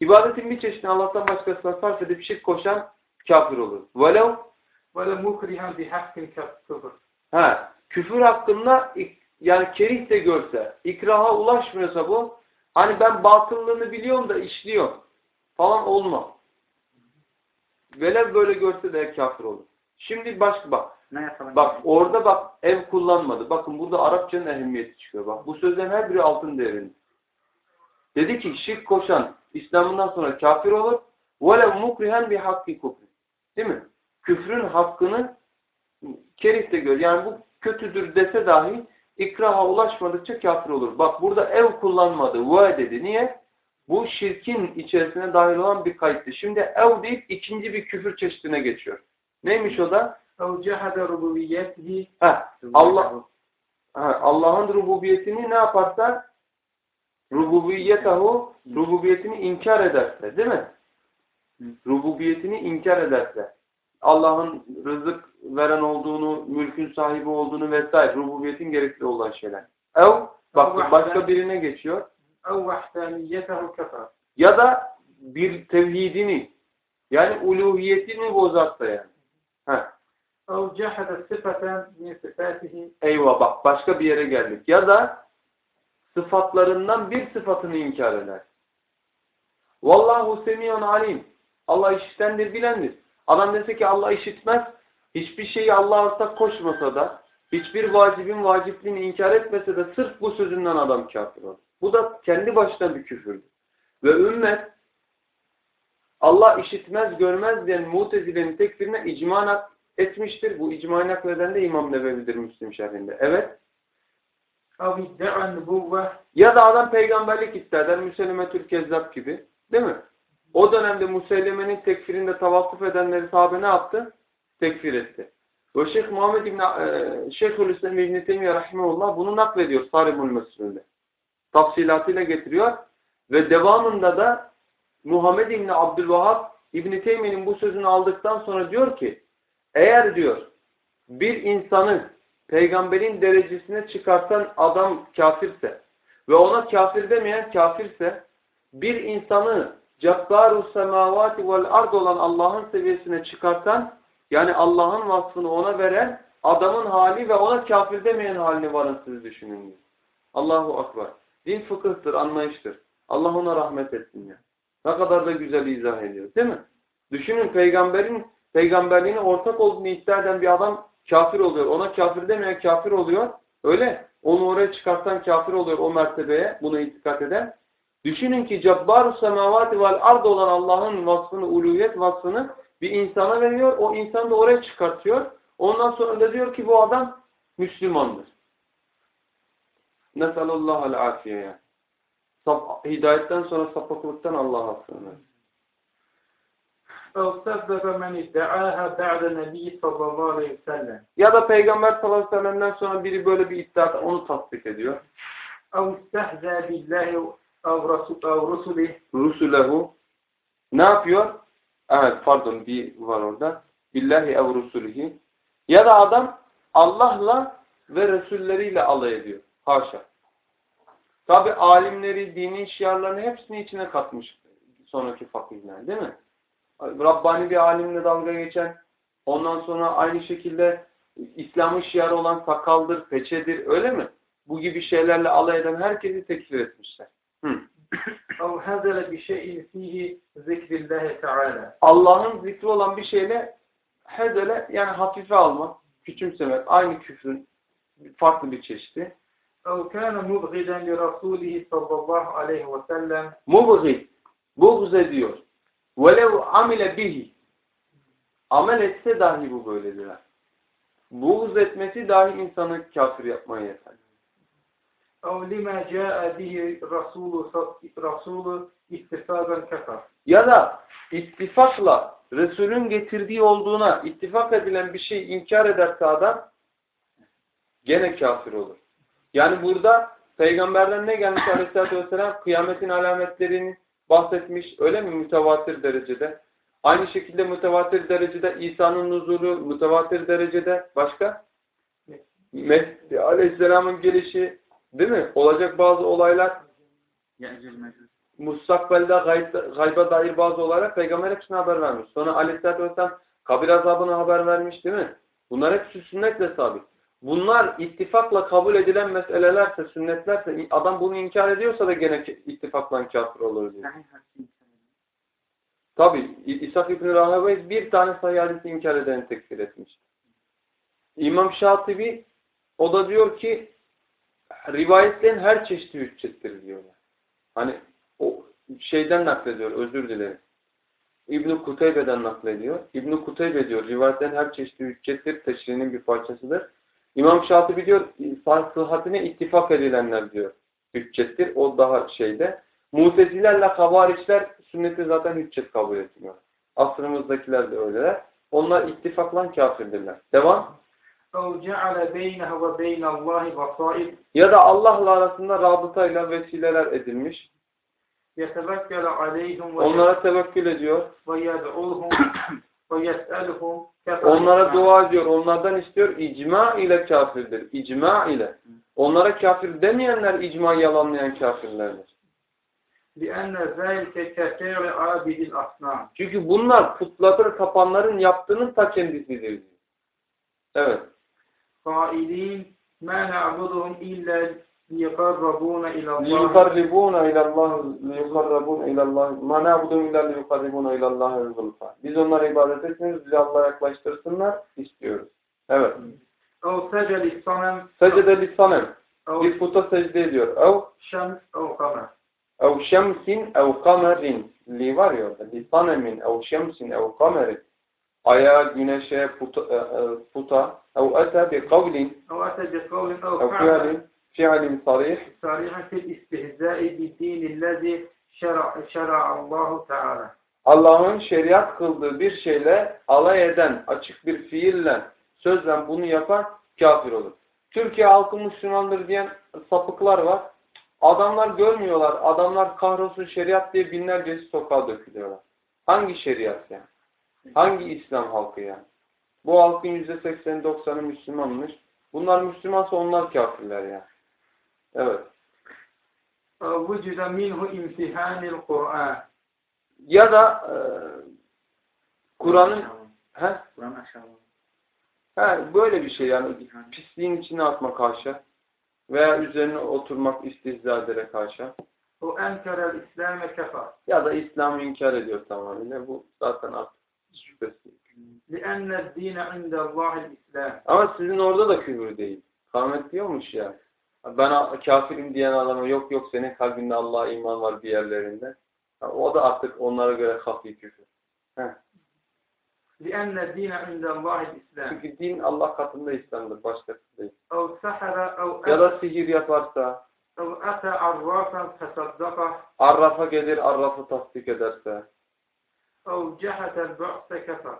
İbadetin bir çeşidini Allah'tan başkasına sarf edip şirk koşan kafir olur. Velev velev mukrihen bi hakkin Ha, küfür hakkında yani kerih de görse, ikraha ulaşmıyorsa bu, hani ben batıllığını biliyorum da işliyor falan olma. Velev böyle görse de kafir olur. Şimdi başka bak. Ne yapalım? Bak orada bak ev kullanmadı. Bakın burada Arapçanın ehemmiyeti çıkıyor. Bak bu sözlerin her biri altın değerinde. Dedi ki şirk koşan İslam'ından sonra kafir olur. وَلَوْ مُكْرِهًا بِحَقِّ كُفْرِ Değil mi? Küfrün hakkını kerih de gör. Yani bu kötüdür dese dahi ikraha ulaşmadıkça kafir olur. Bak burada ev kullanmadı. Ve dedi. Niye? Bu şirkin içerisine dahil olan bir kayıttı. Şimdi ev deyip ikinci bir küfür çeşidine geçiyor. Neymiş o da? Evcehade rububiyetihi. Allah Allah'ın rububiyetini ne yaparsa rububiyetahu rububiyetini inkar ederse değil mi? Rububiyetini inkar ederse Allah'ın rızık veren olduğunu, mülkün sahibi olduğunu vesaire rububiyetin gerekli olan şeyler. Ev bak başka birine geçiyor. Ev vahdaniyetehu Ya da bir tevhidini yani uluhiyetini bozarsa yani. Heh. أو جحد صفة من صفاته Eyvah bak başka bir yere geldik. Ya da sıfatlarından bir sıfatını inkar eder. Vallahu semiyun alim. Allah işitendir, bilendir. Adam dese ki Allah işitmez, hiçbir şeyi Allah'a ortak koşmasa da, hiçbir vacibin vacipliğini inkar etmese de sırf bu sözünden adam kafir olur. Bu da kendi başına bir küfürdür. Ve ümmet Allah işitmez görmez diyen mutezilenin tekfirine icma etmiştir. Bu icmayı nakleden de İmam Nebevi'dir Müslim şerhinde. Evet. Ya da adam peygamberlik iddia eder. Müselleme Türkezzap gibi. Değil mi? O dönemde Muselleme'nin tekfirinde tavakkuf edenleri sahabe ne yaptı? Tekfir etti. Ve Şeyh Muhammed İbni, e, Şeyhülislam İbni Teymiye Rahimullah bunu naklediyor Saribul Mesul'de. Tafsilatıyla getiriyor. Ve devamında da Muhammed İbni Abdülvahhab İbni Teymiye'nin bu sözünü aldıktan sonra diyor ki eğer diyor bir insanı peygamberin derecesine çıkartan adam kafirse ve ona kafir demeyen kafirse bir insanı cabbaru semavati vel ard olan Allah'ın seviyesine çıkartan yani Allah'ın vasfını ona veren adamın hali ve ona kafir demeyen halini varın siz düşünün. Allahu Akbar. Din fıkıhtır, anlayıştır. Allah ona rahmet etsin ya. Ne kadar da güzel izah ediyor değil mi? Düşünün peygamberin peygamberliğine ortak olduğunu iddia eden bir adam kafir oluyor. Ona kafir demeyen kafir oluyor. Öyle. Onu oraya çıkartan kafir oluyor o mertebeye bunu itikat eden. Düşünün ki Cabbar-ı semavati vel ard olan Allah'ın vasfını, uluyet vasfını bir insana veriyor. O insan da oraya çıkartıyor. Ondan sonra da diyor ki bu adam Müslümandır. Nesallallahu al-afiye yani. Sap, hidayetten sonra sapıklıktan Allah'a sığınır. Ya da Peygamber sallallahu aleyhi ve sellem'den sonra biri böyle bir iddia onu tasdik ediyor. Rusulehu ne yapıyor? Evet pardon bir var orada. Billahi ev rusulihi. Ya da adam Allah'la ve Resulleriyle alay ediyor. Haşa. Tabi alimleri, dini şiarlarını hepsini içine katmış sonraki fakirler değil mi? Rabbani bir alimle dalga geçen, ondan sonra aynı şekilde İslam'ın şiarı olan sakaldır, peçedir öyle mi? Bu gibi şeylerle alay eden herkesi tekfir etmişler. Allah'ın zikri olan bir şeyle hezele yani hafife almak, küçümsemek, aynı küfrün farklı bir çeşidi. أو كان مبغضا لرسوله صلى الله عليه وسلم Mubgid, buğz ediyor. Velev amile bihi. Amel etse dahi bu böyledir. Buğz etmesi dahi insanı kafir yapmaya yeter. أو لما جاء به رسول رسول اتفاقا كفر Ya da ittifakla Resul'ün getirdiği olduğuna ittifak edilen bir şey inkar ederse adam gene kafir olur. Yani burada peygamberden ne gelmiş aleyhissalatü vesselam? Kıyametin alametlerini bahsetmiş. Öyle mi? Mütevatir derecede. Aynı şekilde mütevatir derecede İsa'nın nuzulu, mütevatir derecede başka? Mesih aleyhisselamın gelişi değil mi? Olacak bazı olaylar mustakbelde gayb, gayba dair bazı olaylar peygamber hepsine haber vermiş. Sonra aleyhissalatü vesselam kabir azabına haber vermiş değil mi? Bunlar hepsi sünnetle sabit. Bunlar ittifakla kabul edilen meselelerse, sünnetlerse adam bunu inkar ediyorsa da gene ittifakla kafir olur diyor. Tabi İshak İbn-i Rahebe bir tane sahih hadisi inkar edeni tekfir etmiş. İmam Şatibi o da diyor ki rivayetlerin her çeşidi hüccettir diyorlar. Hani o şeyden naklediyor özür dilerim. İbn-i Kuteybe'den naklediyor. İbn-i Kuteybe diyor rivayetlerin her çeşidi hüccettir teşrinin bir parçasıdır. İmam Şatibi diyor sıhhatine ittifak edilenler diyor. Hüccettir. O daha şeyde. Mutezilerle havariçler sünneti zaten hüccet kabul etmiyor. Asrımızdakiler de öyleler. Onlar ittifakla kafirdirler. Devam. Ya da Allah'la arasında rabıtayla vesileler edilmiş. Onlara tevekkül ediyor. Onlara dua ediyor, onlardan istiyor. İcma ile kafirdir. İcma ile. Onlara kafir demeyenler icma yalanlayan kafirlerdir. Çünkü bunlar putlatır kapanların yaptığının ta kendisidir. Evet. Failin ma na'buduhum illa yukarrabuna ilallah yukarrabuna ilallah yukarrabuna ilallah ma na'budu illa yukarrabuna ilallah zulfa. Biz onlara ibadet etmiyoruz. Bizi Allah'a yaklaştırsınlar istiyoruz. Evet. Ev secde sanem. Secde lisanem. Bir puta secde ediyor. Ev şems ev kamer. Ev şemsin ev kamerin. Li var ya orada. Lisanemin ev şemsin ev kamerin. Aya, güneşe, puta, e, e, puta. Ev ete bi kavlin. Ev ete bi kavlin. Ev kavlin fi'lin sarih. Sarihatil istihza'i biddinillezi şera'allahu teala. Allah'ın şeriat kıldığı bir şeyle alay eden, açık bir fiille, sözle bunu yapar, kafir olur. Türkiye halkı Müslümandır diyen sapıklar var. Adamlar görmüyorlar. Adamlar kahrolsun şeriat diye binlercesi sokağa dökülüyorlar. Hangi şeriat yani? Hangi İslam halkı yani? Bu halkın %80-90'ı Müslümanmış. Bunlar Müslümansa onlar kafirler yani. Evet. وجد منه امتحان القرآن Ya da e, Kur'an'ın he, Kur'an aşağılama. he, böyle bir şey yani pisliğin içine atmak haşa veya üzerine oturmak istihza ederek haşa وأنكر الإسلام كفر ya da İslam'ı inkar ediyor tamamıyla. Bu zaten artık şüphesiz. لأن الدين عند الله الإسلام Ama sizin orada da küfür değil. Kâhmet diyormuş ya. Ben a- kafirim diyen adama yok yok senin kalbinde Allah'a iman var bir yerlerinde. Ha, O da artık onlara göre hafi küfür. لأن الدين عند الله الإسلام Çünkü din Allah katında İslam'dır. Başkası değil. أو سحر أو Ya أتى, da sihir yaparsa, أو أتى عرافا فصدقه arrafa gelir, arrafı tasdik ederse أو جحد البعث كفر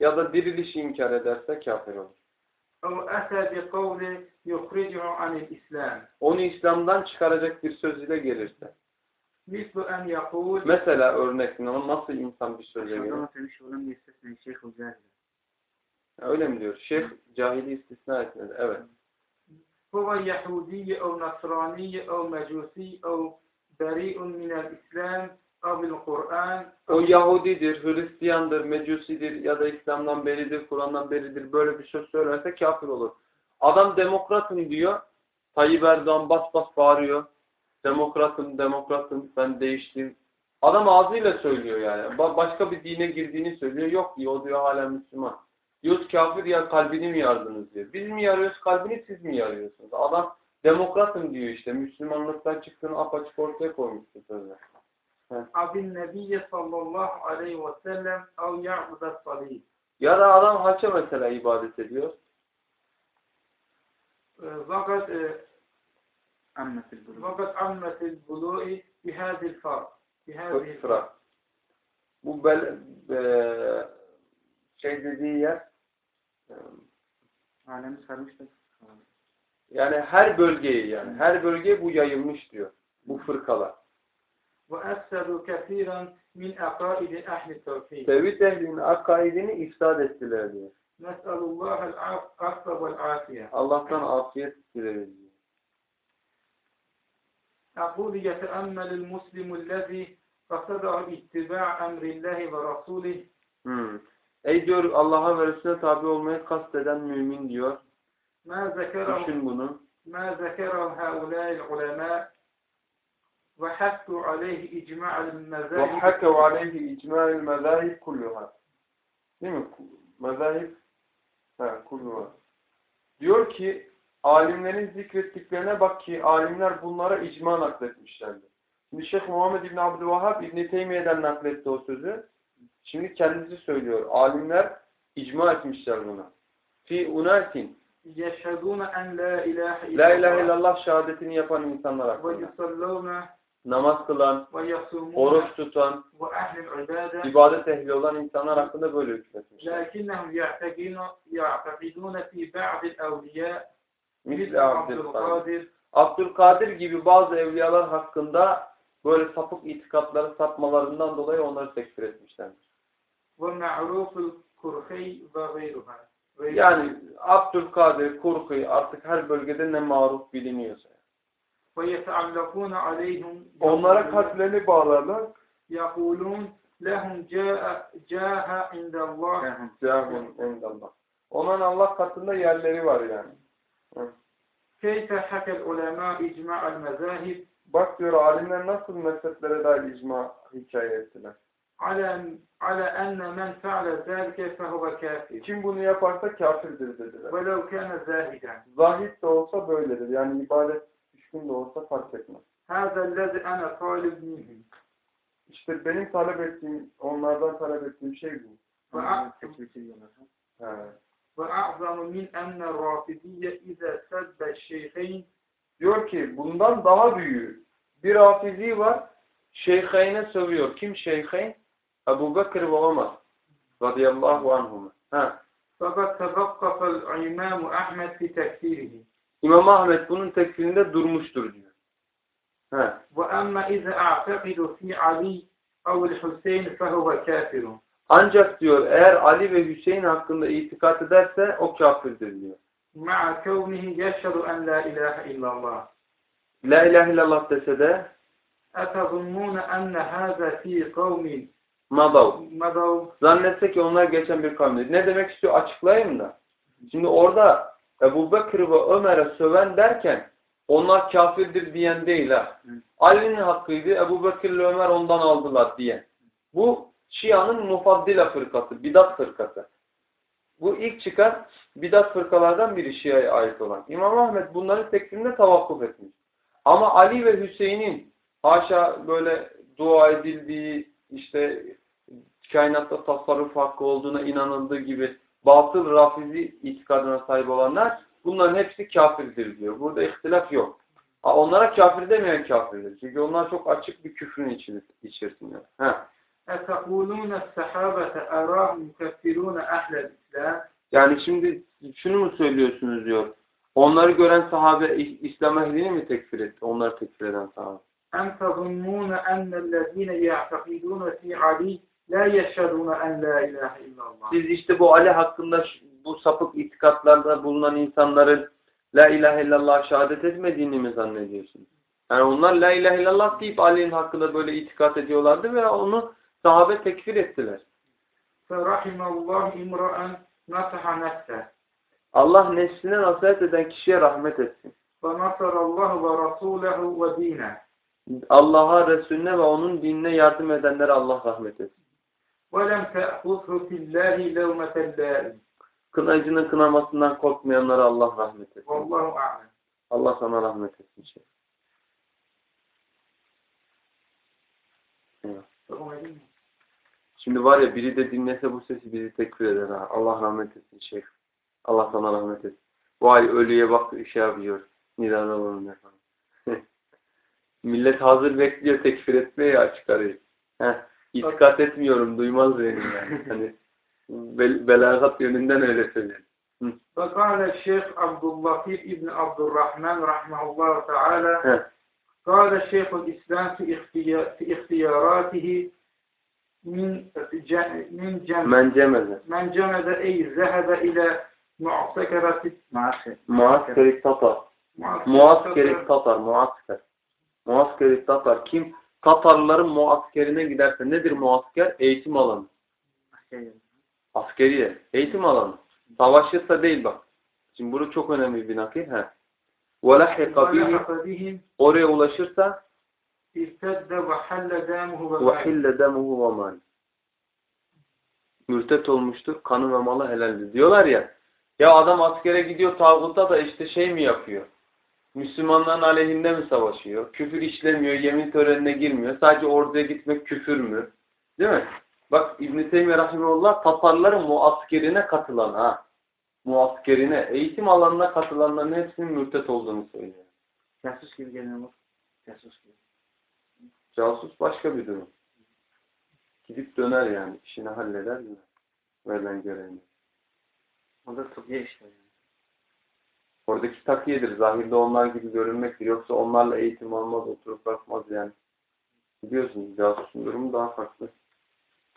ya da dirilişi inkar ederse kafir olur. Onu İslam'dan çıkaracak bir söz ile gelirse. مثل أن يقول Mesela örnek ama nasıl insan bir söze gelir? Aşağılama demiş olan bir istisna Şeyh Uzayr. Öyle mi diyor? Şeyh cahili istisna etmedi. Evet. هو يهودي أو نصراني أو مجوسي أو بريء من الإسلام أو بالقرآن o Yahudidir, Hristiyandır, Mecusidir ya da İslam'dan beridir, Kur'an'dan beridir böyle bir söz söylerse kafir olur. Adam demokratım diyor. Tayyip Erdoğan bas bas bağırıyor. Demokratım, demokratım, ben değiştim. Adam ağzıyla söylüyor yani. Ba- başka bir dine girdiğini söylüyor. Yok diyor, o diyor hala Müslüman. Diyoruz kafir ya kalbini mi yardınız diyor. Biz mi yarıyoruz kalbini siz mi yarıyorsunuz? Adam demokratım diyor işte. Müslümanlıktan çıktığını apaçık ortaya koymuştu sözler. Abin Nebiye sallallahu aleyhi ve sellem av ya'buda salih. Ya da adam haça mesela ibadet ediyor. Ee, Fakat ammetil e, bulu'i. Fakat ammetil bulu'i bihazil far. Bihazil far. Bu bel, e, şey dediği yer e, alemi sarmıştır. Yani her bölgeye yani her bölgeye bu yayılmış diyor. Bu fırkalar. وأفسدوا كثيرا من عقائد أهل التوحيد Tevhid ehlinin akaidini ifsad ettiler diyor. نسأل الله العفو والعافية Allah'tan afiyet dileriz diyor. أقول يتأمل المسلم الذي قصده اتباع أمر الله ورسوله Hmm. Ey diyor Allah'a ve Resulüne tabi olmayı kasteden mümin diyor. ما ذكره Düşün bunu. ما ذكره هؤلاء العلماء وحثوا عليه إجماع المذاهب وَحَكَوْ عَلَيْهِ اِجْمَاءِ الْمَذَاهِبْ كُلُّهَا Değil mi? Mezahip ha, kulluha. Diyor ki alimlerin zikrettiklerine bak ki alimler bunlara icma nakletmişlerdir. Şimdi Şeyh Muhammed İbni Abdülvahhab İbni Teymiye'den nakletti o sözü. Şimdi kendisi söylüyor. Alimler icma etmişler buna. Fi unatin. يشهدون أن لا إله La إلا ilahe الله illallah şehadetini yapan insanlar hakkında. ويصلون namaz kılan, oruç tutan, ibadet ehli olan insanlar hakkında böyle hükmetmişler. Misle Abdülkadir. Abdülkadir gibi bazı evliyalar hakkında böyle sapık itikatları sapmalarından dolayı onları tekfir etmişlerdir. Yani Abdülkadir, Kurhi artık her bölgede ne maruf biliniyorsa. ويتعلقون عليهم Onlara kalplerini bağlarlar. يقولون لهم جاء جاه عند الله Cahun indallah. Onun Allah katında yerleri var yani. كيف حكى العلماء إجماع المذاهب Bak diyor alimler nasıl mezheplere dair icma hikaye ettiler. على على أن من فعل ذلك فهو كافر Kim bunu yaparsa kafirdir dediler. ولو كان زاهدا Zahid de olsa böyledir. Yani ibadet düşkün de olsa fark etmez. هذا الذي أنا طالب منهم İşte benim talep ettiğim, onlardan talep ettiğim şey bu. Tekfir ediyorlar. He. وأعظم من أن الرافضية إذا سب الشيخين Diyor ki bundan daha büyüğü. Bir hafizi var. Şeyheyne sövüyor. Kim şeyheyn? Ebu Bekir ve Ömer. Radıyallahu anhuma. Ha. فقد توقف الإمام أحمد في تكفيره İmam Ahmet bunun tekfirinde durmuştur diyor. He. وأما إذا أعتقد في علي أو الحسين فهو كافر Ancak diyor eğer Ali ve Hüseyin hakkında itikat ederse o kafirdir diyor. مع كونه يشهد أن لا إله إلا الله La ilahe illallah dese de أتظنون أن هذا في قوم madav. مضوا Zannetse ki onlar geçen bir kavimdir. Ne demek istiyor açıklayayım da. Şimdi orada Ebu Bekir ve Ömer'e söven derken onlar kafirdir diyen değil ha. Ali'nin hakkıydı. Ebu Bekir ile Ömer ondan aldılar diye. Bu Şia'nın mufaddila fırkası, bidat fırkası. Bu ilk çıkan bidat fırkalardan biri Şia'ya ait olan. İmam Ahmet bunların tekfirinde tavakkuf etmiş. Ama Ali ve Hüseyin'in haşa böyle dua edildiği, işte kainatta tasarruf hakkı olduğuna inanıldığı gibi batıl rafizi itikadına sahip olanlar bunların hepsi kafirdir diyor. Burada ihtilaf yok. Ha, onlara kafir demeyen kafirdir. Çünkü onlar çok açık bir küfrün içi- içerisinde. Ha. أتقولون الصحابة أراهم يكفرون أهل الإسلام Yani şimdi şunu mu söylüyorsunuz diyor. Onları gören sahabe İ- İslam ehlini mi tekfir etti? Onları tekfir eden sahabe. أم تظنون أن الذين يعتقدون في علي La yeşhedûne en la ilahe illallah. Siz işte bu Ali hakkında bu sapık itikatlarda bulunan insanların la ilahe illallah şehadet etmediğini mi zannediyorsunuz? Yani onlar la ilahe illallah deyip Ali'nin hakkında böyle itikat ediyorlardı ve onu sahabe tekfir ettiler. Allah nefsine nasihat eden kişiye rahmet etsin. Allah'a, Resulüne ve onun dinine yardım edenlere Allah rahmet etsin. ولم تأخذه في الله لومة لائم Kınayıcının kınamasından korkmayanlara Allah rahmet etsin. والله أعلم Allah sana rahmet etsin. Şey. Evet. Şimdi var ya biri de dinlese bu sesi bizi tekfir eder ha. Allah rahmet etsin şeyh. Allah sana rahmet etsin. Vay ölüye bak şey yapıyor. Nidana bulunmuyor falan. Millet hazır bekliyor tekfir etmeye ya çıkarıyor. Heh. İtikat etmiyorum duymaz benim yani. Hani bel belagat yönünden öyle söylüyor. فقال الشيخ عبد اللطيف ابن عبد الرحمن رحمه الله تعالى Heh. قال شيخ الإسلام في اختيار في اختياراته من ج- من جمع Men cemeze. من جمد أي ذهب إلى معسكرة معسكر Muaskeri Tatar. Muaskeri Tatar. Muasker. Muaskeri Tatar. Kim Tatarların muaskerine giderse nedir muasker? Eğitim alanı. Askeriye. Eğitim alanı. Savaşırsa değil bak. Şimdi burada çok önemli bir nakil. He. وَلَحِقَ بِهِ وَلَحَقَ بِهِمْ Oraya ulaşırsa ارتد وحل دامه وماله وَحِلَّ دَمُهُ وَمَالِ Mürtet olmuştur. Kanı ve malı helaldir. Diyorlar ya ya adam askere gidiyor tağuta da işte şey mi yapıyor? Müslümanların aleyhinde mi savaşıyor? Küfür işlemiyor, yemin törenine girmiyor. Sadece orduya gitmek küfür mü? Değil mi? Bak İbn-i Teymiye Rahimullah Tatarların muaskerine katılan ha. Muaskerine, eğitim alanına katılanların hepsinin mürtet olduğunu söylüyor. Casus gibi gelen olur. Casus gibi. Casus başka bir durum. Gidip döner yani. işini halleder mi? Verilen görevini. O da tıbbiye işte. Yani. Oradaki takiyedir. Zahirde onlar gibi görünmektir. Yoksa onlarla eğitim almaz, oturup bakmaz yani. Biliyorsunuz casusun durumu daha farklı.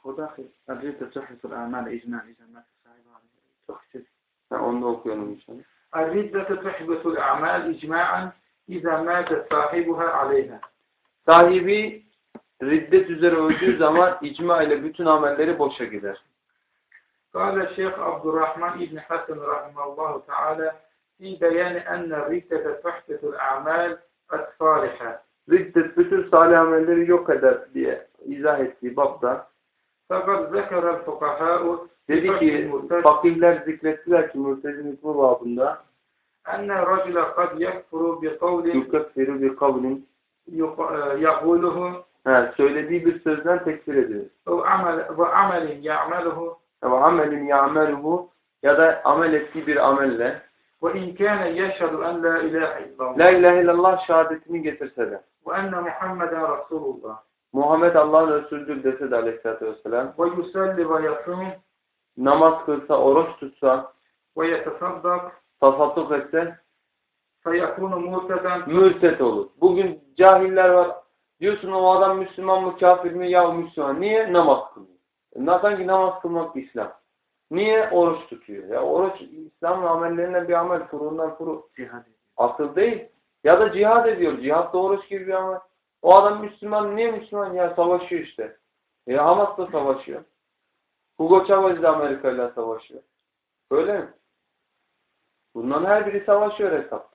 O da الردة تحدث الأعمال إجماع إذا مات صاحبها Çok güzel. Ben onu da okuyalım inşallah. الردة تحبط الأعمال إجماعا إذا مات صاحبها عليها Sahibi riddet üzere öldüğü zaman icma ile bütün amelleri boşa gider. قال الشيخ عبد الرحمن بن حسن رحمه الله تعالى fi beyan enne riddete sahbetul a'mal as-salihah. Riddet bütün salih amelleri yok eder diye izah ettiği babda fakat zekerel fukahâ'u dedi ki fakirler zikrettiler ki mürtezin hükmü babında enne racile kad yekfuru bi kavlin yukeffiru bi kavlin yahuluhu Ha, söylediği bir sözden tekfir edilir. Ve amelin ya'meluhu ve amelin ya'meluhu ya da amel ettiği bir amelle ve in kâne yeşhedü en la ilahe illallah. La ilahe illallah şehadetini getirse de. Ve enne Muhammeden Resulullah. Muhammed Allah'ın Resulüdür dese de aleyhissalatü vesselam. Ve yusalli ve yasum. Namaz kılsa, oruç tutsa. Ve yetesaddak. Tasadduk etse. Feyakunu mürteden. Mürtet olur. Bugün cahiller var. Diyorsun o adam Müslüman mı kafir mi? Ya Müslüman. Niye? Namaz kılıyor. E, sanki namaz kılmak İslam. Niye? Oruç tutuyor. Ya oruç İslam'ın amellerinden bir amel. Cihad ediyor. Asıl değil. Ya da cihad ediyor. Cihad da oruç gibi bir amel. O adam Müslüman. Niye Müslüman? Ya savaşıyor işte. E Hamas da savaşıyor. Hugo Chavez de Amerika ile savaşıyor. Öyle mi? Bunların her biri savaşıyor hesap.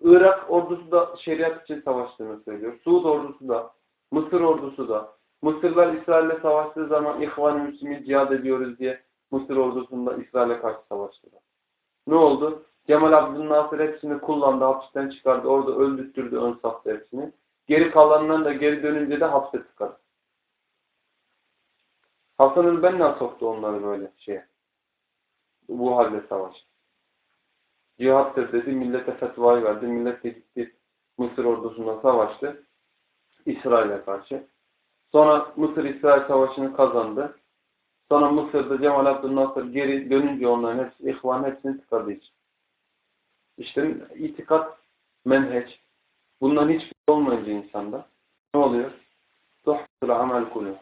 Irak ordusu da şeriat için savaştığını söylüyor. Suud ordusu da, Mısır ordusu da. Mısırlar İsrail'le savaştığı zaman İhvan-ı Müslümin cihad ediyoruz diye Mısır ordusunda İsrail'e karşı savaştılar. Ne oldu? Cemal Abdülnasır hepsini kullandı, hapisten çıkardı. Orada öldürttürdü ön safta hepsini. Geri kalanından da geri dönünce de hapse tıkadı. Hasan el-Benna soktu onları böyle şeye. Bu halde savaş. Cihattır dedi, millete fetvayı verdi. Millet gitti Mısır ordusuna savaştı. İsrail'e karşı. Sonra Mısır-İsrail savaşını kazandı. Sonra Mısır'da Cemal Abdülnasır geri dönünce onların hepsi, ihvan hepsini tıkadı için. İşte itikat, menheç. Bundan hiçbir şey olmayınca insanda ne oluyor? Tuhtul amel kulu.